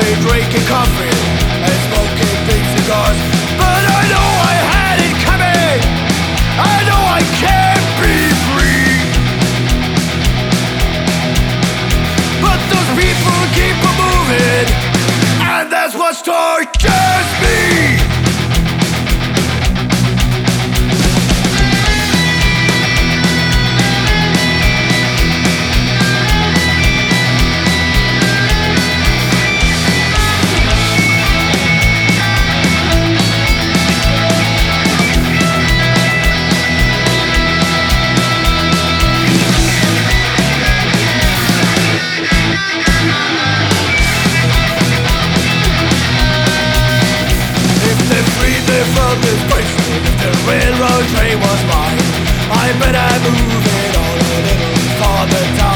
Sunday drinking coffee and smoking big cigars. But I know I had it coming. I know I can't be free. But those people keep moving, and that's what tortures me. train was mine. I better move it all a little farther down.